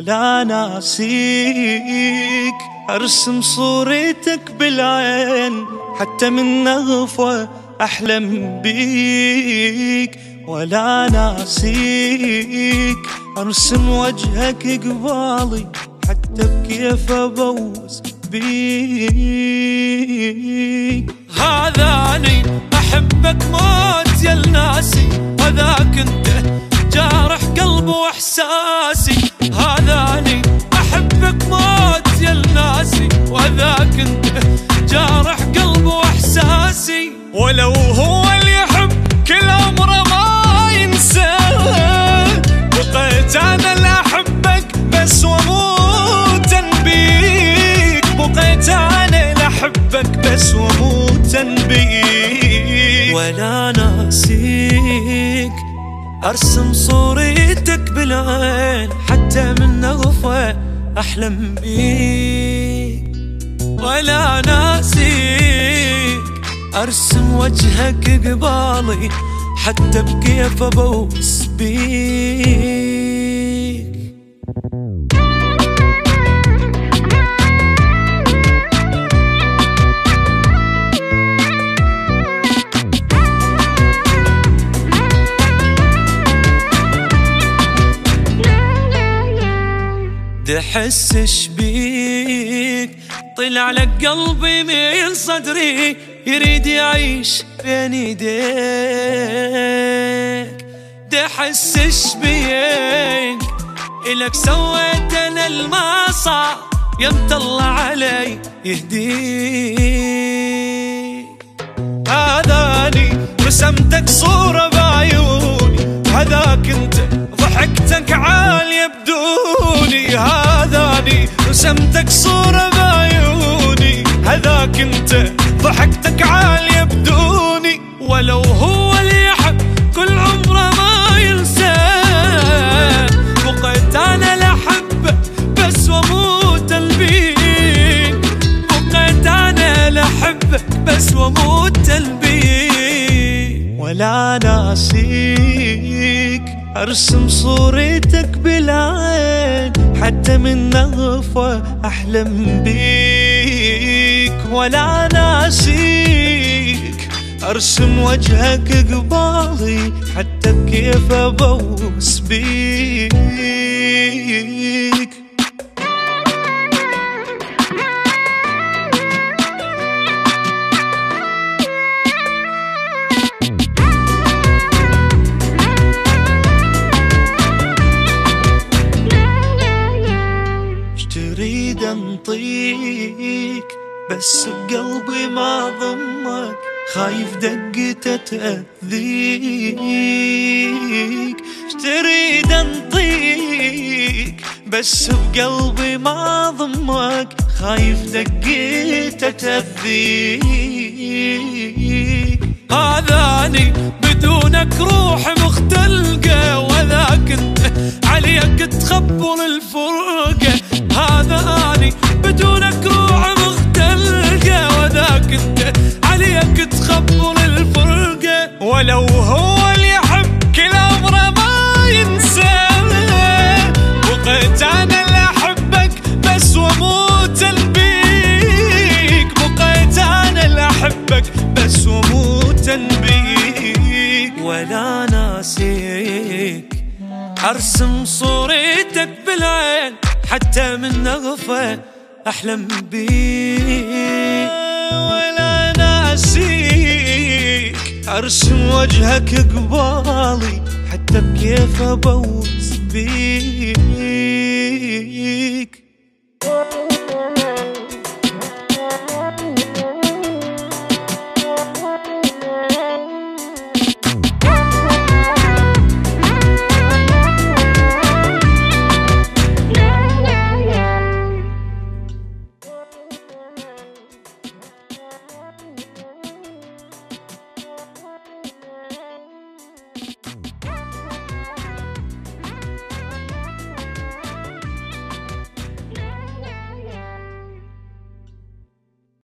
ولا ناسيك أرسم صورتك بالعين حتى من نغفة أحلم بيك. ولا ناسيك أرسم وجهك قبالي حتى بكيف أبوس بيك. هذاني أحبك موت يا الناسي هذاك أنت جارح قلب واحساسي ولو هو اللي يحب كل عمره ما ينسى. بقيت أنا اللي أحبك بس واموت بيك. بقيت أنا اللي أحبك بس واموت بيك. ولا ناسيك. أرسم صورتك بالعين حتى من نغفة أحلم بيك. ولا ناسيك. أرسم وجهك قبالي حتى بكيف ابوس بيك دحسش بيك طلع لك قلبي من صدري يريد يعيش بين ايديك دحسش بيك. إلك سويت أنا المصا يمت الله علي يهديك. هذاني رسمتك صورة بعيوني. هذاك أنت ضحكتك عالية بدوني. هذاني رسمتك صورة بعيوني انت ضحكتك عالية بدوني ولو هو اللي يحب كل عمره ما ينسى. بقيت أنا لحبه بس وأموت البيك بقيت أنا لحبك بس وأموت البيك ولا ناسيك أرسم صورتك بالعين حتى من نغفة أحلم بيك. ولا ناسيك. أرسم وجهك قبالي حتى بكيف أبوس بيك. إيش تريد انطيك بس بقلبي ما ضمك خايف دقته تأذيك. تريد أنطيك بس بقلبي ما ضمك خايف دقته تأذيك. هذاني بدونك روح مختلقة وذاك أنت عليك تخبر الفرقة احبك بس واموت بيك ولا ناسيك. أرسم صورتك بالعين حتى من نغفة أحلم بيك. ولا ناسيك. أرسم وجهك قبالي حتى بكيف أبوس بيك.